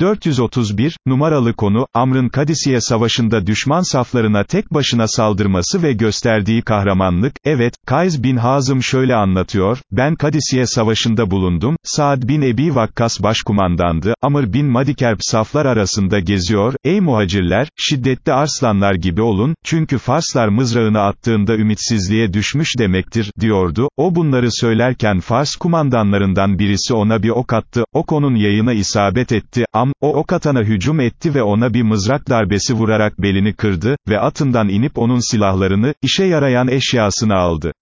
431, numaralı konu, Amr'ın Kadisiye Savaşı'nda düşman saflarına tek başına saldırması ve gösterdiği kahramanlık, evet, Kays bin Hazım şöyle anlatıyor, ben Kadisiye Savaşı'nda bulundum, Saad bin Ebi Vakkas başkumandandı, Amr bin Madikerb saflar arasında geziyor, ey muhacirler, şiddetli arslanlar gibi olun, çünkü Farslar mızrağını attığında ümitsizliğe düşmüş demektir, diyordu, o bunları söylerken Fars kumandanlarından birisi ona bir ok attı, ok onun yayına isabet etti, Am, o ok atana hücum etti ve ona bir mızrak darbesi vurarak belini kırdı, ve atından inip onun silahlarını, işe yarayan eşyasını aldı.